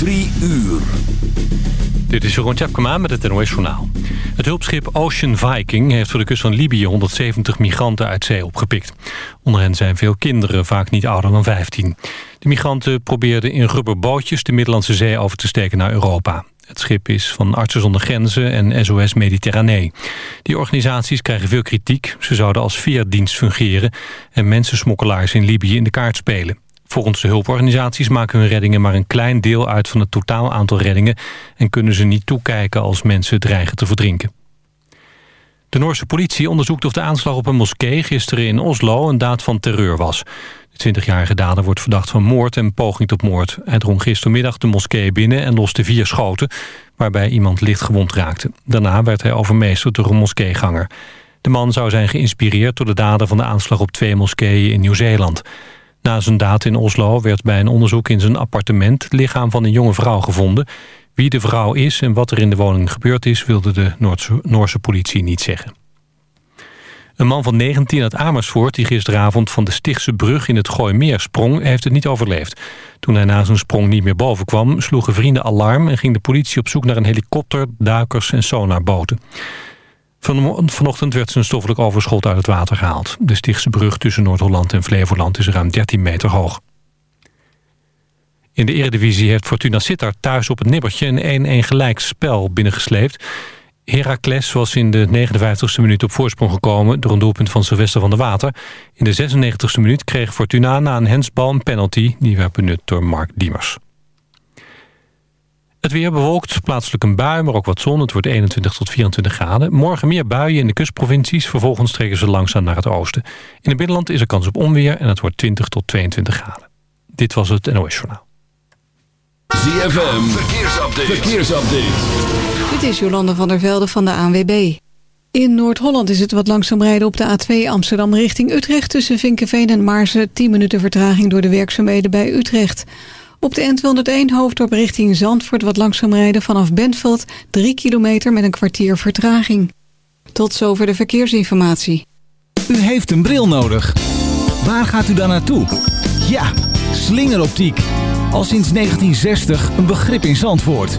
Drie uur. Dit is Jeroen Tjepkema met het NOS Journaal. Het hulpschip Ocean Viking heeft voor de kust van Libië 170 migranten uit zee opgepikt. Onder hen zijn veel kinderen, vaak niet ouder dan 15. De migranten probeerden in rubberbootjes de Middellandse Zee over te steken naar Europa. Het schip is van Artsen zonder Grenzen en SOS Mediterranee. Die organisaties krijgen veel kritiek. Ze zouden als veerdienst fungeren en mensensmokkelaars in Libië in de kaart spelen. Volgens de hulporganisaties maken hun reddingen maar een klein deel uit van het totaal aantal reddingen... en kunnen ze niet toekijken als mensen dreigen te verdrinken. De Noorse politie onderzoekt of de aanslag op een moskee gisteren in Oslo een daad van terreur was. De 20-jarige dader wordt verdacht van moord en poging tot moord. Hij drong gistermiddag de moskee binnen en loste vier schoten... waarbij iemand licht gewond raakte. Daarna werd hij overmeesterd door een moskeeganger. De man zou zijn geïnspireerd door de dader van de aanslag op twee moskeeën in Nieuw-Zeeland. Na zijn daad in Oslo werd bij een onderzoek in zijn appartement... het lichaam van een jonge vrouw gevonden. Wie de vrouw is en wat er in de woning gebeurd is... wilde de Noorse, politie niet zeggen. Een man van 19 uit Amersfoort die gisteravond van de Stichtse brug in het Gooimeer sprong, heeft het niet overleefd. Toen hij na zijn sprong niet meer boven kwam, sloegen vrienden alarm en ging de politie op zoek naar een helikopter, duikers en sonarboten. Van, vanochtend werd zijn stoffelijk overschot uit het water gehaald. De Stichtse brug tussen Noord-Holland en Flevoland is ruim 13 meter hoog. In de Eredivisie heeft Fortuna Sittard thuis op het nibbertje een 1-1 gelijk spel binnengesleept. Heracles was in de 59ste minuut op voorsprong gekomen... door een doelpunt van Sylvester van der Water. In de 96ste minuut kreeg Fortuna na een hensbal een penalty... die werd benut door Mark Diemers. Het weer bewolkt, plaatselijk een bui, maar ook wat zon. Het wordt 21 tot 24 graden. Morgen meer buien in de kustprovincies. Vervolgens trekken ze langzaam naar het oosten. In het binnenland is er kans op onweer en het wordt 20 tot 22 graden. Dit was het NOS Journaal. ZFM, verkeersupdate. verkeersupdate. Dit is Jolande van der Velde van de ANWB. In Noord-Holland is het wat langzaam rijden op de A2 Amsterdam richting Utrecht... tussen Vinkenveen en Maarsen 10 minuten vertraging door de werkzaamheden bij Utrecht... Op de N201 hoofddorp richting Zandvoort wat langzaam rijden vanaf Bentveld 3 kilometer met een kwartier vertraging. Tot zover de verkeersinformatie. U heeft een bril nodig. Waar gaat u dan naartoe? Ja, slingeroptiek. Al sinds 1960 een begrip in Zandvoort.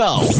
Bell.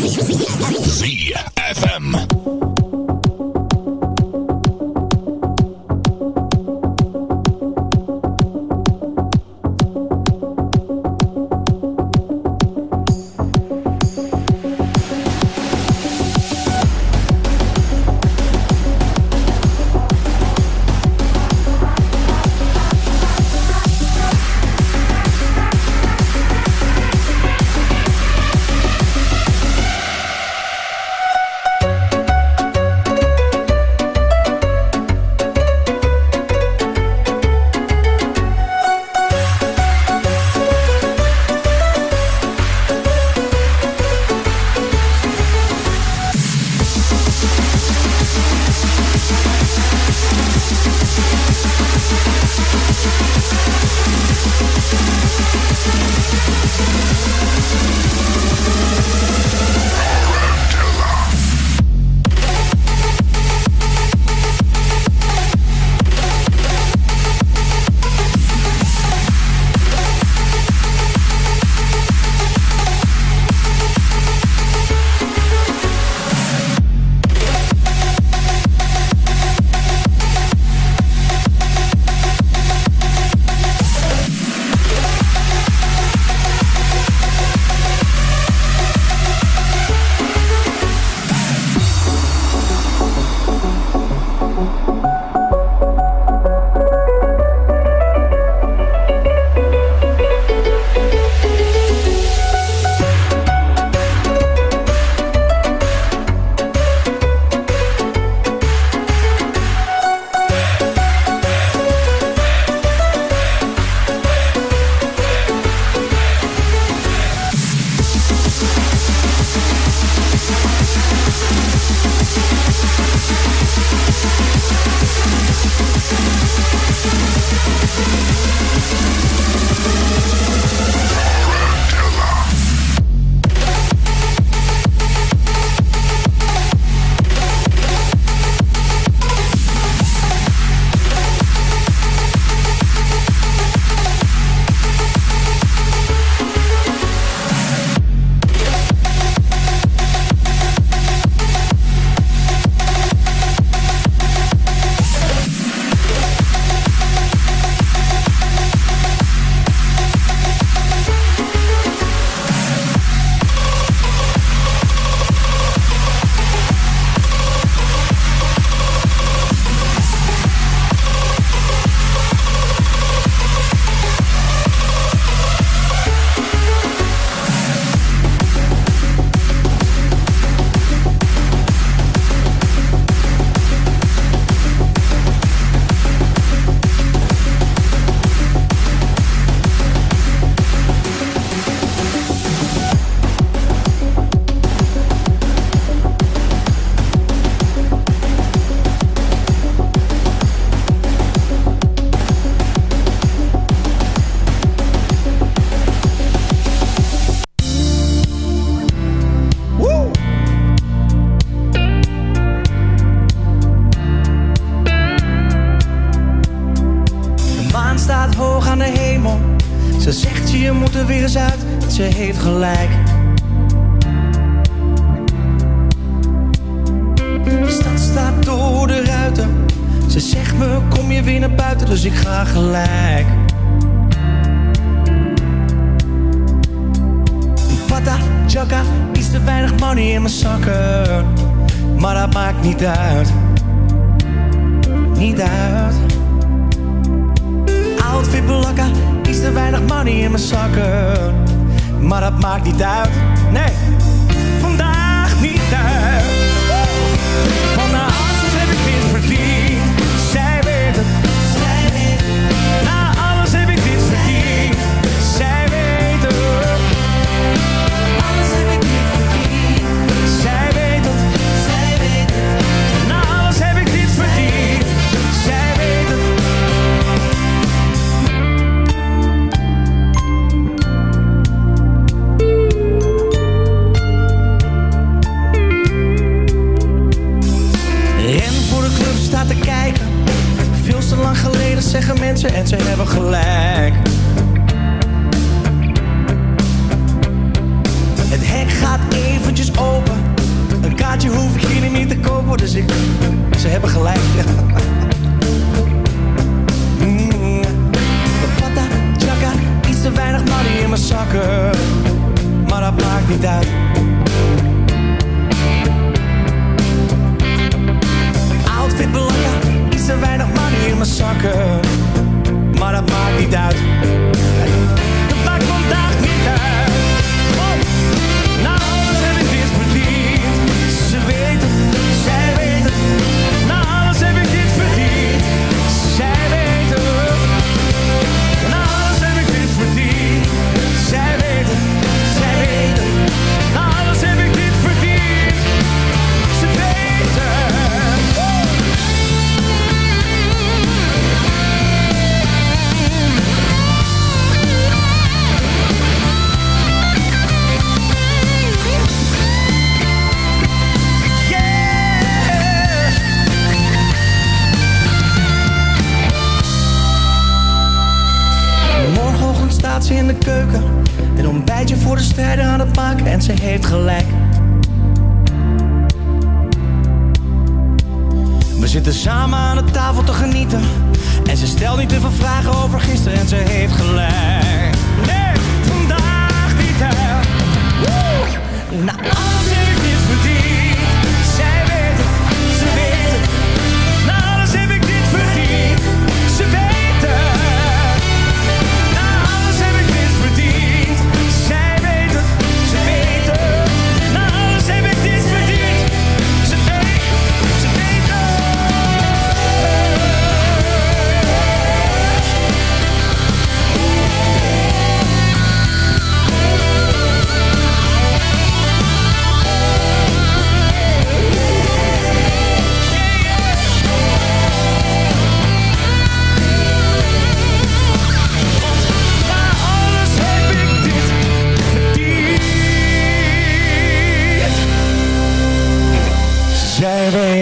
in mijn zakken. Maar dat maakt niet uit, nee, vandaag niet uit. en ze hebben gelijk. keuken. Een ontbijtje voor de strijder aan het maken en ze heeft gelijk. We zitten samen aan de tafel te genieten. En ze stelt niet te veel vragen over gisteren en ze heeft gelijk. Nee, vandaag niet hè. Woe! Na al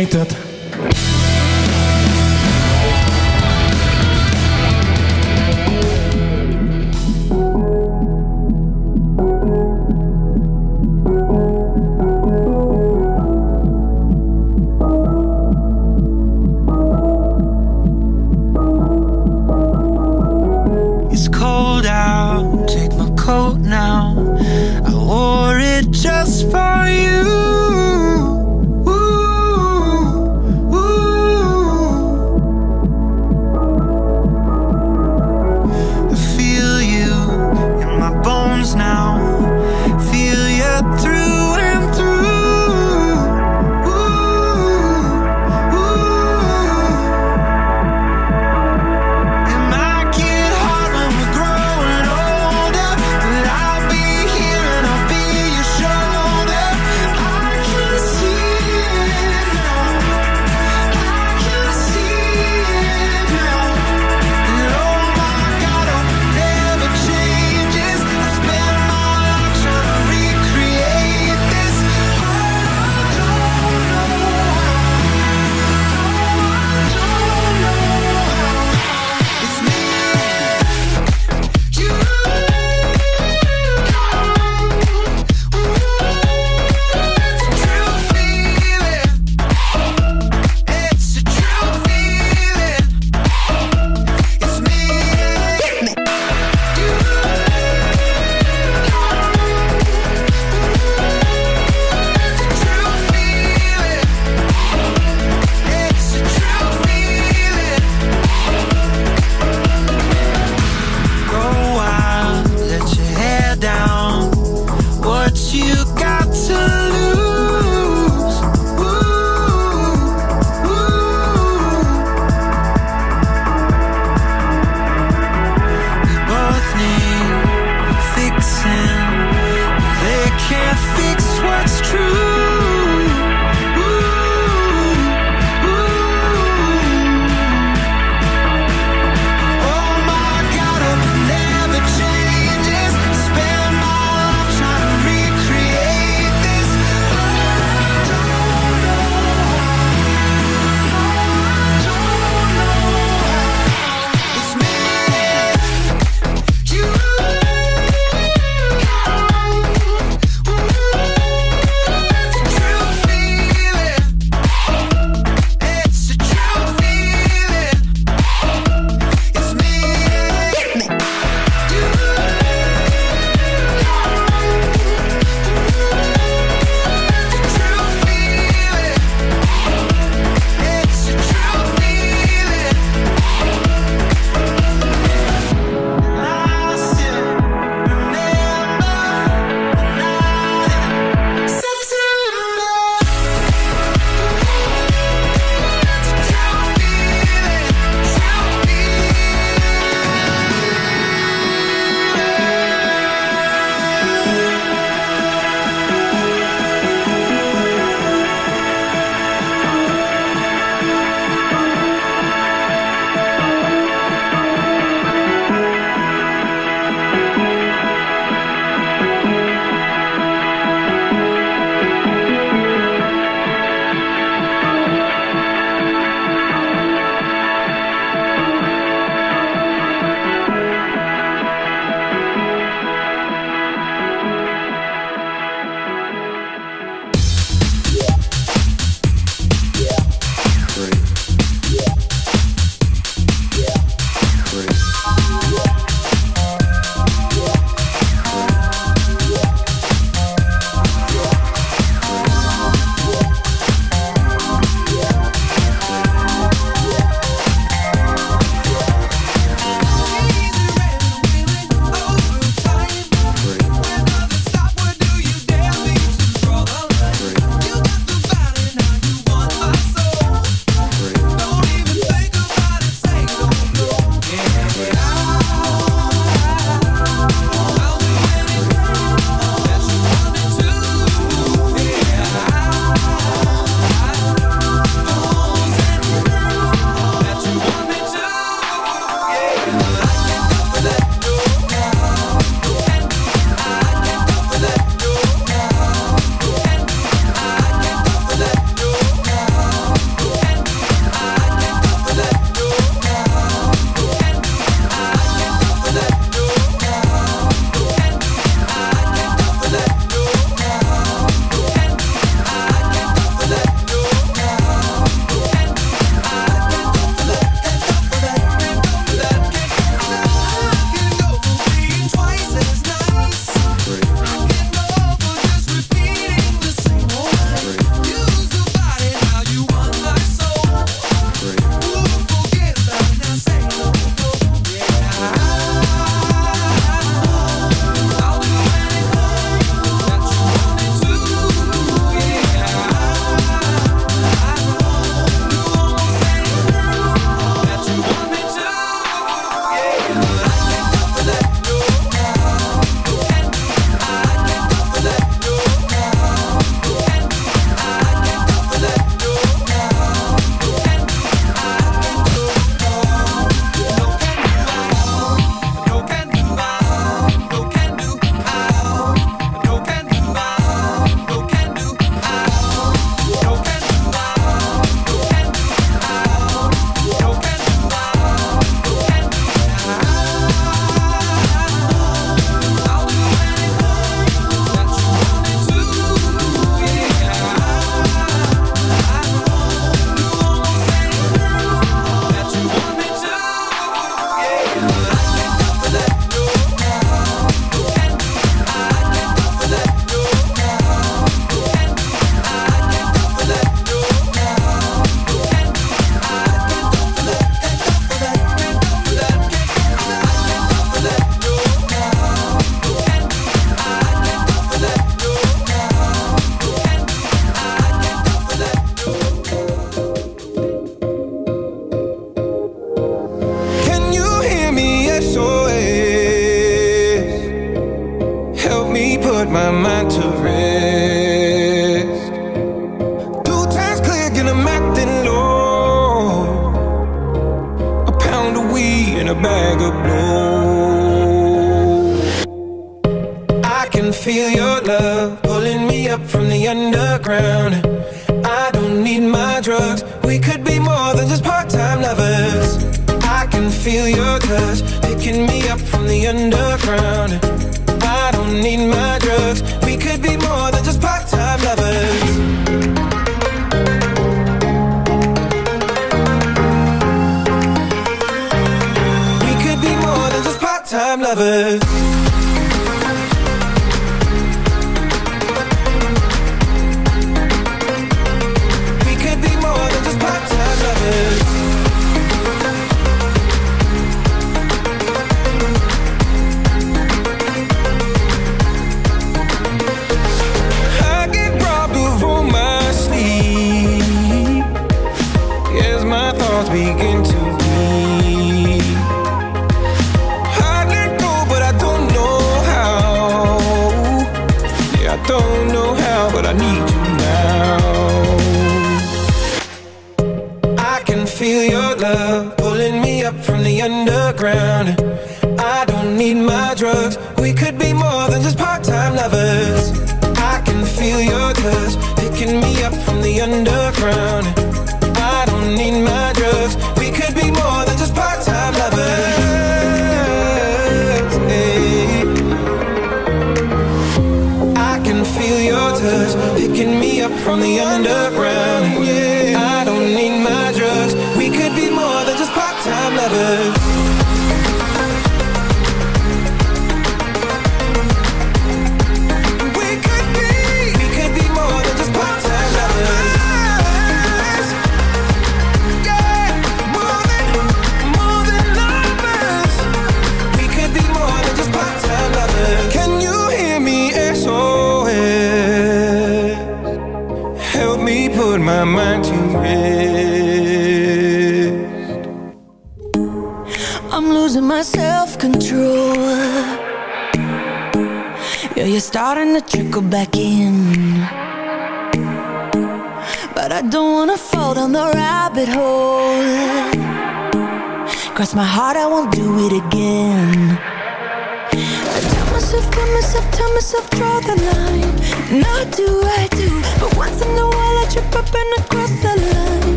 Entanto,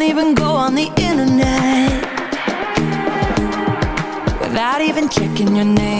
Can't even go on the internet without even checking your name.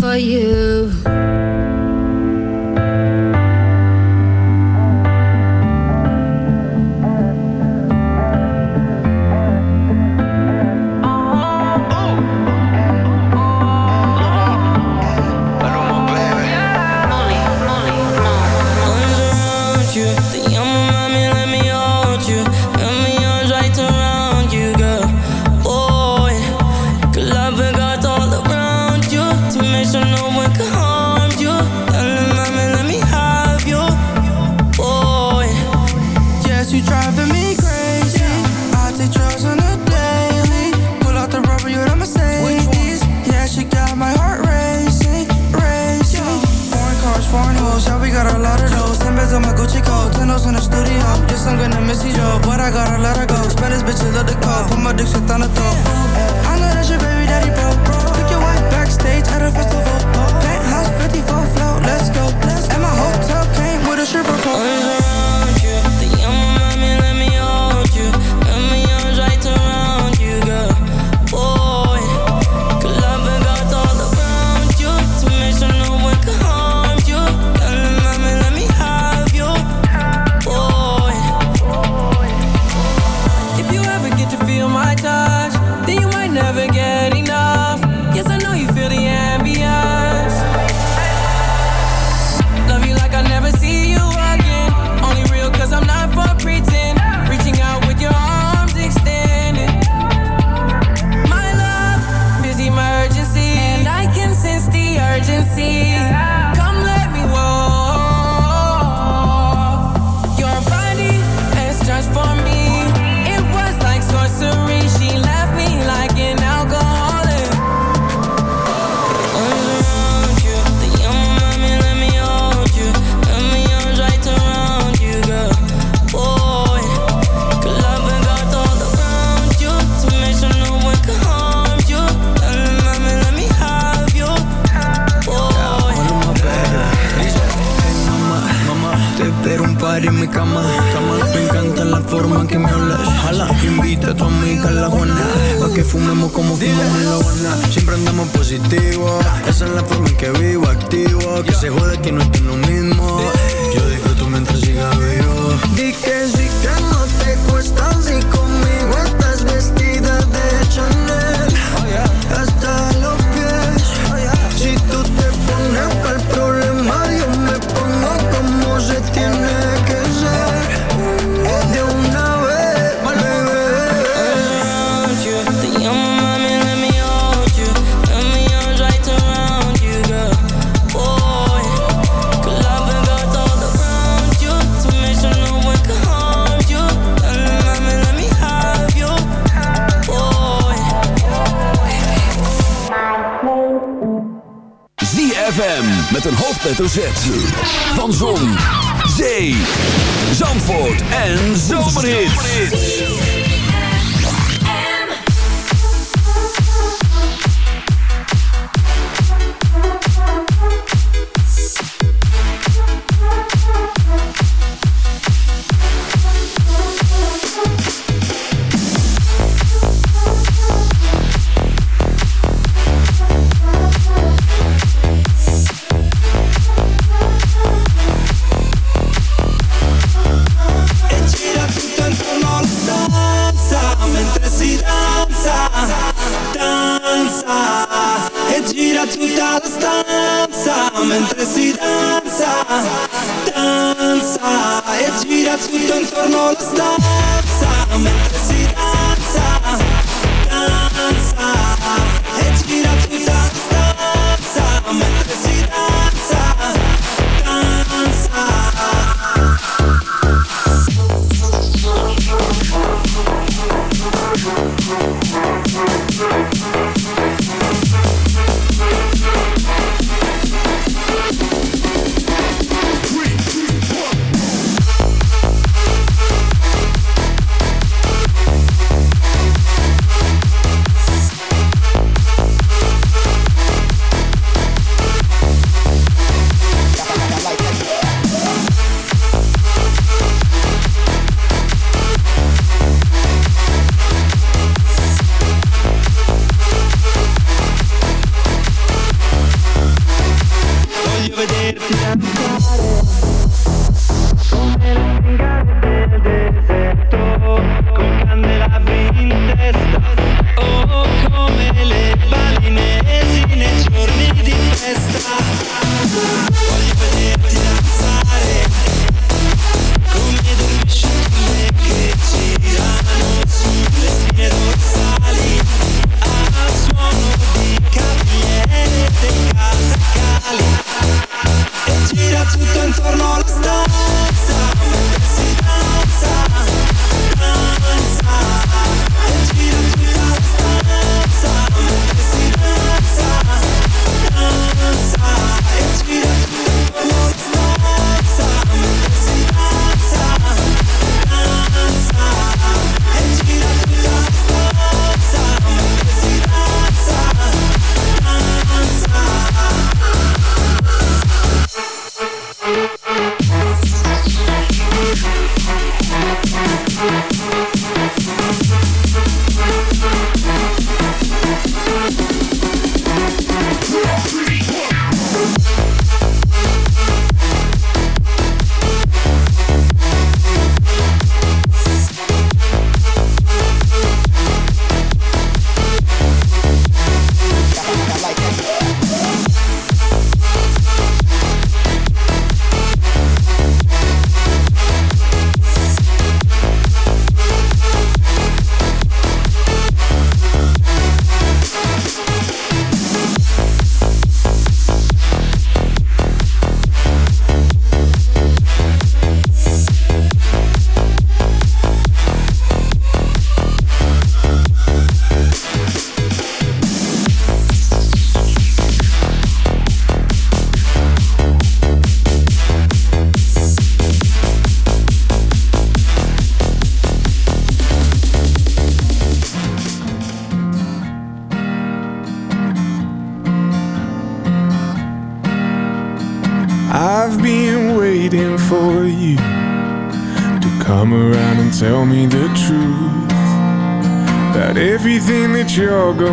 for you. I gotta let her go. Spend this bitch and the it. Put my dick shit on the top. I know that's your baby daddy, bro. Took your wife backstage at a festival. Penthouse 54 float, let's go. And my hotel came with a stripper pole.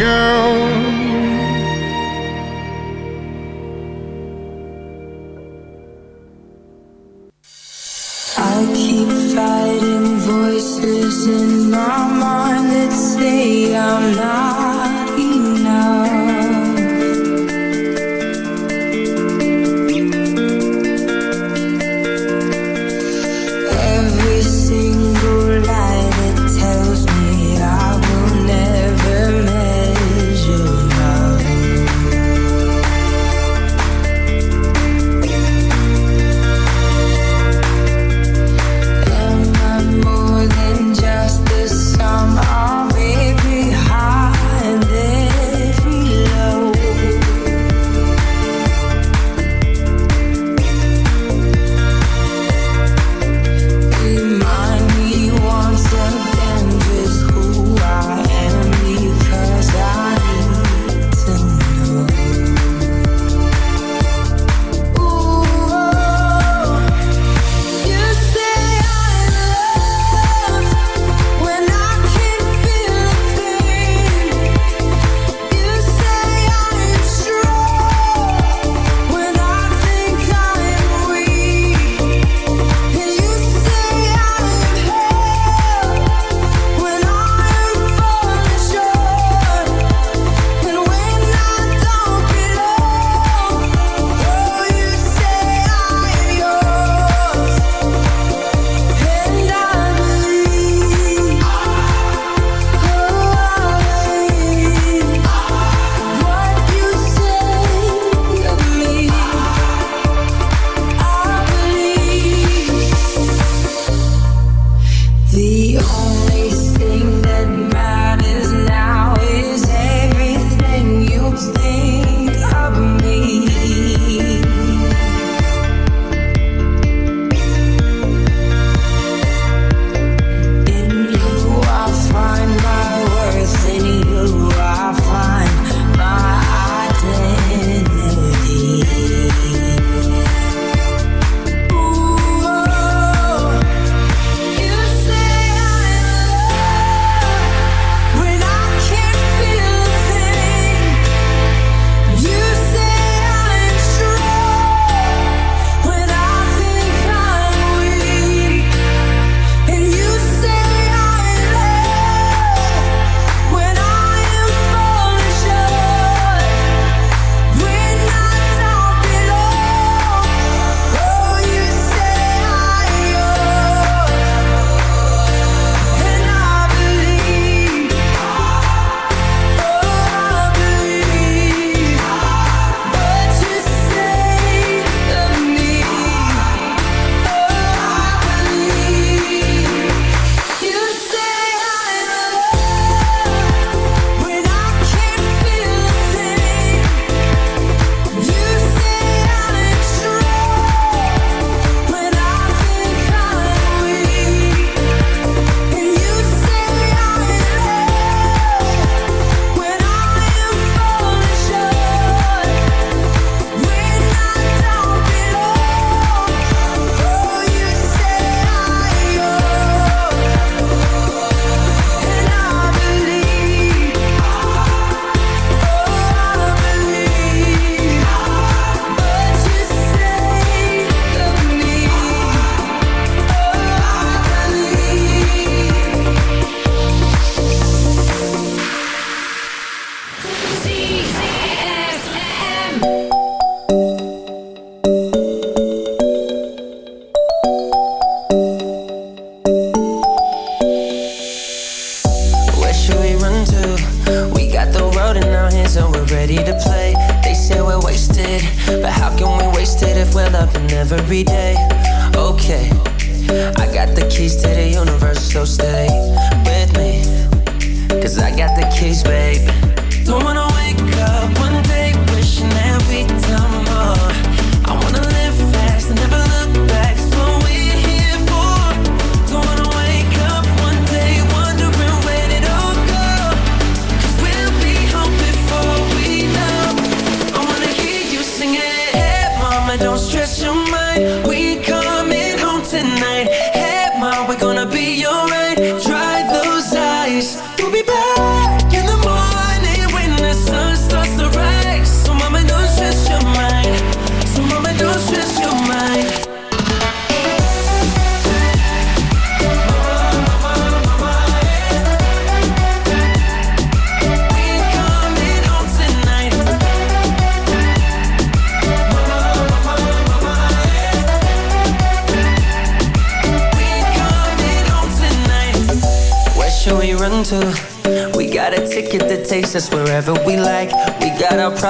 girl. case. bad